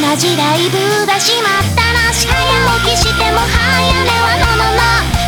同じライブが閉まったらし早起きしても早寝はののの